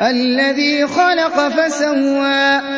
الَّذِي خَلَقَ فَسَوَّىٰ.